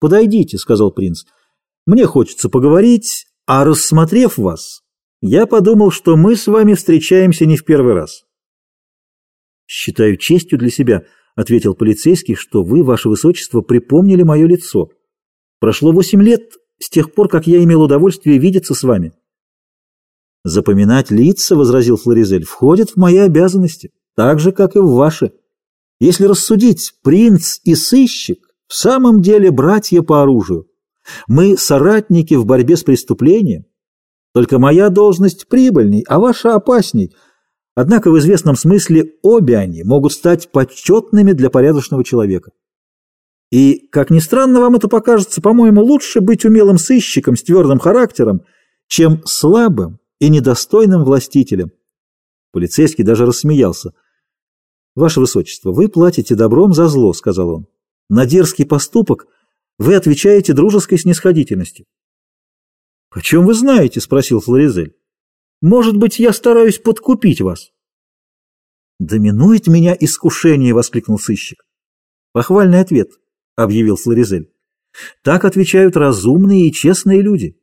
«Подойдите», — сказал принц. «Мне хочется поговорить, а рассмотрев вас, я подумал, что мы с вами встречаемся не в первый раз». «Считаю честью для себя», — ответил полицейский, «что вы, ваше высочество, припомнили мое лицо. Прошло восемь лет с тех пор, как я имел удовольствие видеться с вами». «Запоминать лица», — возразил Флоризель, — «входит в мои обязанности, так же, как и в ваши. Если рассудить, принц и сыщик в самом деле братья по оружию. Мы соратники в борьбе с преступлением. Только моя должность прибыльней, а ваша опасней. Однако в известном смысле обе они могут стать почетными для порядочного человека. И, как ни странно вам это покажется, по-моему, лучше быть умелым сыщиком с твердым характером, чем слабым и недостойным властителем. Полицейский даже рассмеялся. «Ваше Высочество, вы платите добром за зло», — сказал он. «На дерзкий поступок вы отвечаете дружеской снисходительностью». «О чем вы знаете?» — спросил Флоризель. «Может быть, я стараюсь подкупить вас?» «Доминует меня искушение!» — воскликнул сыщик. «Похвальный ответ», — объявил Флоризель. «Так отвечают разумные и честные люди.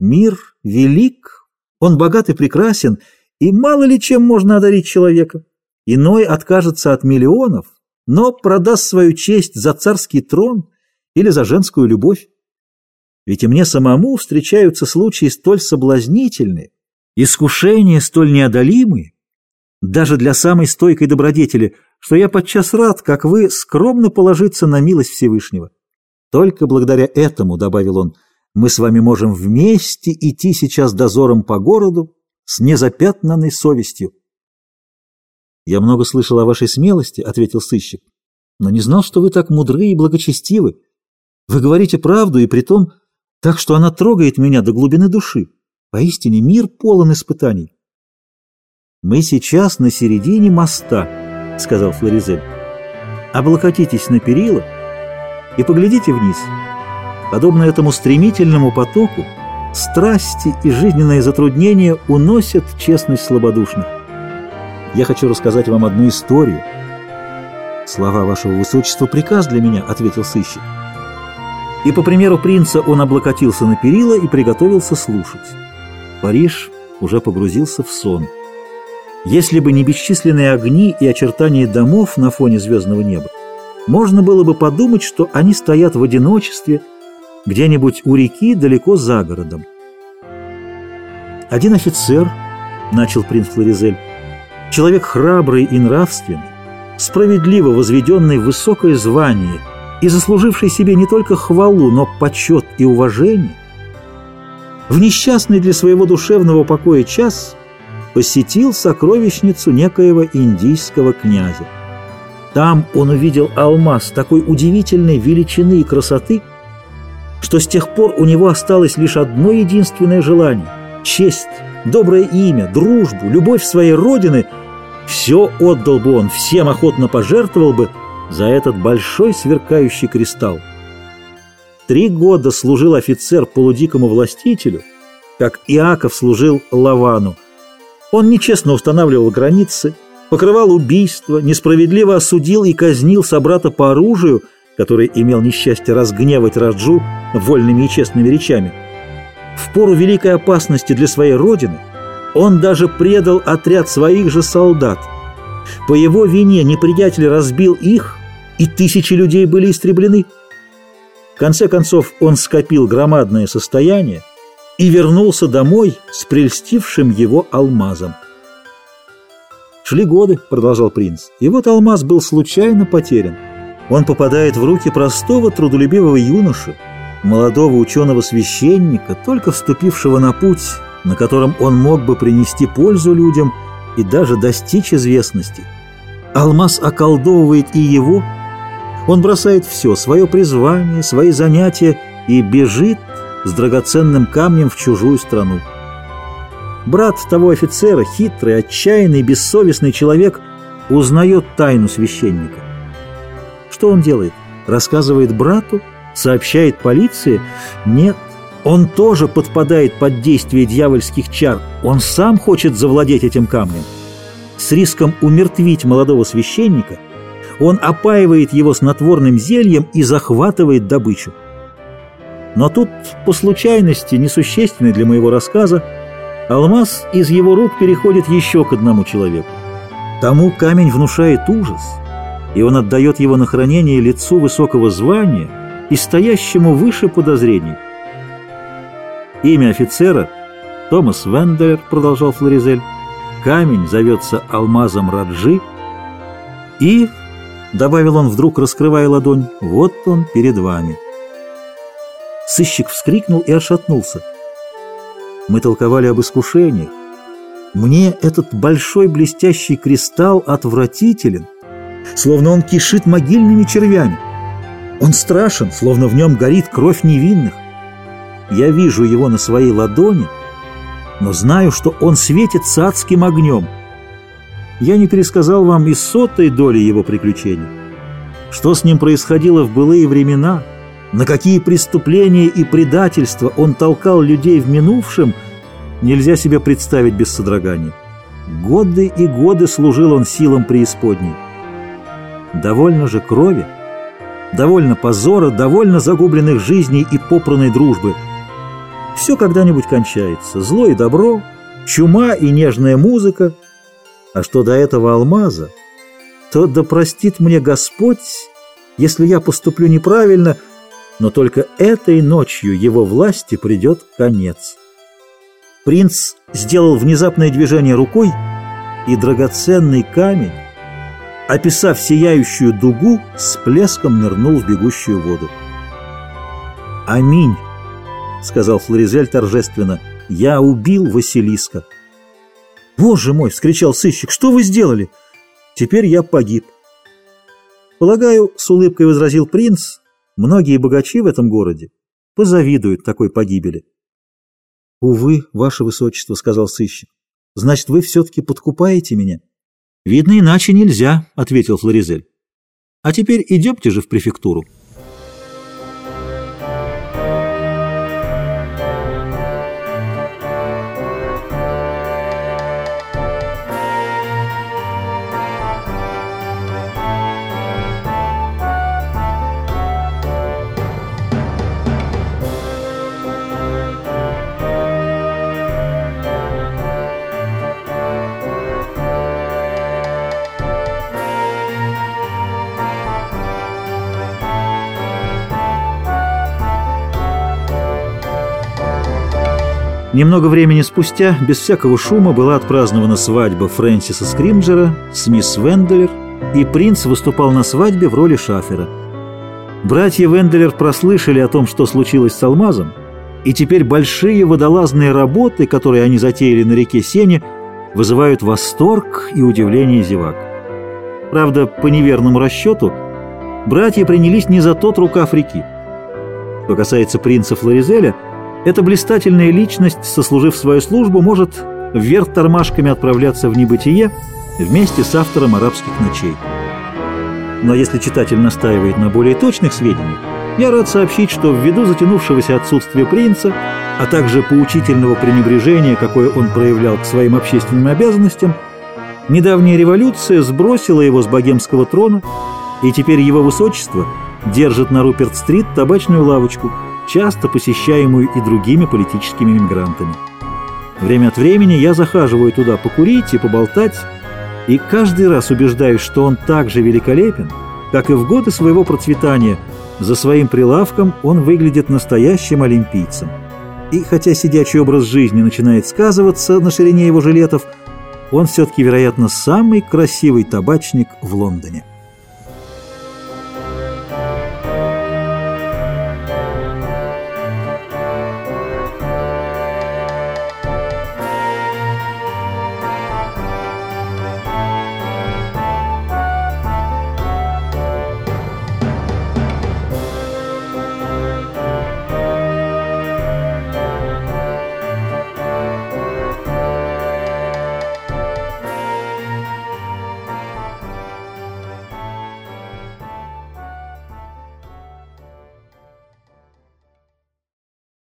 Мир велик, он богат и прекрасен, и мало ли чем можно одарить человека. Иной откажется от миллионов, но продаст свою честь за царский трон или за женскую любовь. Ведь и мне самому встречаются случаи столь соблазнительные, искушения столь неодолимые, даже для самой стойкой добродетели, что я подчас рад, как вы, скромно положиться на милость Всевышнего. Только благодаря этому, — добавил он, — мы с вами можем вместе идти сейчас дозором по городу с незапятнанной совестью. «Я много слышал о вашей смелости», — ответил сыщик, «но не знал, что вы так мудры и благочестивы. Вы говорите правду, и притом так, что она трогает меня до глубины души. Поистине мир полон испытаний». «Мы сейчас на середине моста», — сказал Флоризель. «Облокотитесь на перила и поглядите вниз». Подобно этому стремительному потоку, страсти и жизненные затруднения уносят честность слабодушных. Я хочу рассказать вам одну историю. «Слова вашего высочества — приказ для меня», — ответил сыщик. И по примеру принца он облокотился на перила и приготовился слушать. Париж уже погрузился в сон. Если бы не бесчисленные огни и очертания домов на фоне звездного неба, можно было бы подумать, что они стоят в одиночестве — где-нибудь у реки далеко за городом. Один офицер, начал принц Флоризель, человек храбрый и нравственный, справедливо возведенный в высокое звание и заслуживший себе не только хвалу, но почет и уважение, в несчастный для своего душевного покоя час посетил сокровищницу некоего индийского князя. Там он увидел алмаз такой удивительной величины и красоты – что с тех пор у него осталось лишь одно единственное желание – честь, доброе имя, дружбу, любовь своей родины – все отдал бы он, всем охотно пожертвовал бы за этот большой сверкающий кристалл. Три года служил офицер полудикому властителю, как Иаков служил Лавану. Он нечестно устанавливал границы, покрывал убийства, несправедливо осудил и казнил собрата по оружию – который имел несчастье разгневать Раджу вольными и честными речами. В пору великой опасности для своей родины он даже предал отряд своих же солдат. По его вине неприятель разбил их, и тысячи людей были истреблены. В конце концов он скопил громадное состояние и вернулся домой с прельстившим его алмазом. «Шли годы», — продолжал принц, — «и вот алмаз был случайно потерян» он попадает в руки простого трудолюбивого юноши, молодого ученого-священника, только вступившего на путь, на котором он мог бы принести пользу людям и даже достичь известности. Алмаз околдовывает и его, он бросает все, свое призвание, свои занятия и бежит с драгоценным камнем в чужую страну. Брат того офицера, хитрый, отчаянный, бессовестный человек, узнает тайну священника. Что он делает? Рассказывает брату? Сообщает полиции? Нет. Он тоже подпадает под действие дьявольских чар. Он сам хочет завладеть этим камнем. С риском умертвить молодого священника он опаивает его снотворным зельем и захватывает добычу. Но тут, по случайности, несущественной для моего рассказа, алмаз из его рук переходит еще к одному человеку. Тому камень внушает ужас, и он отдает его на хранение лицу высокого звания и стоящему выше подозрений. Имя офицера — Томас Венделер, продолжал Флоризель, камень зовется алмазом Раджи, и, — добавил он вдруг, раскрывая ладонь, — вот он перед вами. Сыщик вскрикнул и отшатнулся. Мы толковали об искушениях. Мне этот большой блестящий кристалл отвратителен, словно он кишит могильными червями. Он страшен, словно в нем горит кровь невинных. Я вижу его на своей ладони, но знаю, что он светится адским огнем. Я не пересказал вам и сотой доли его приключений. Что с ним происходило в былые времена, на какие преступления и предательства он толкал людей в минувшем, нельзя себе представить без содрогания. Годы и годы служил он силам преисподней. Довольно же крови, довольно позора, довольно загубленных жизней и попранной дружбы – все когда-нибудь кончается. Зло и добро, чума и нежная музыка. А что до этого алмаза, то да простит мне Господь, если я поступлю неправильно, но только этой ночью его власти придет конец. Принц сделал внезапное движение рукой, и драгоценный камень, описав сияющую дугу, с плеском нырнул в бегущую воду. Аминь! — сказал Флоризель торжественно. «Я убил Василиска». «Боже мой!» — вскричал сыщик. «Что вы сделали?» «Теперь я погиб». «Полагаю, — с улыбкой возразил принц, — многие богачи в этом городе позавидуют такой погибели». «Увы, ваше высочество», — сказал сыщик. «Значит, вы все-таки подкупаете меня?» «Видно, иначе нельзя», — ответил Флоризель. «А теперь идемте же в префектуру». Немного времени спустя, без всякого шума, была отпразднована свадьба Фрэнсиса Скримджера с мисс Венделер, и принц выступал на свадьбе в роли шафера. Братья Венделер прослышали о том, что случилось с алмазом, и теперь большие водолазные работы, которые они затеяли на реке Сене, вызывают восторг и удивление зевак. Правда, по неверному расчету, братья принялись не за тот рукав реки. Что касается принца Флоризеля – эта блистательная личность, сослужив свою службу, может вверх тормашками отправляться в небытие вместе с автором «Арабских ночей». Но если читатель настаивает на более точных сведениях, я рад сообщить, что ввиду затянувшегося отсутствия принца, а также поучительного пренебрежения, какое он проявлял к своим общественным обязанностям, недавняя революция сбросила его с богемского трона, и теперь его высочество держит на Руперт-стрит табачную лавочку – часто посещаемую и другими политическими мигрантами. Время от времени я захаживаю туда покурить и поболтать, и каждый раз убеждаюсь, что он так же великолепен, как и в годы своего процветания. За своим прилавком он выглядит настоящим олимпийцем. И хотя сидячий образ жизни начинает сказываться на ширине его жилетов, он все-таки, вероятно, самый красивый табачник в Лондоне.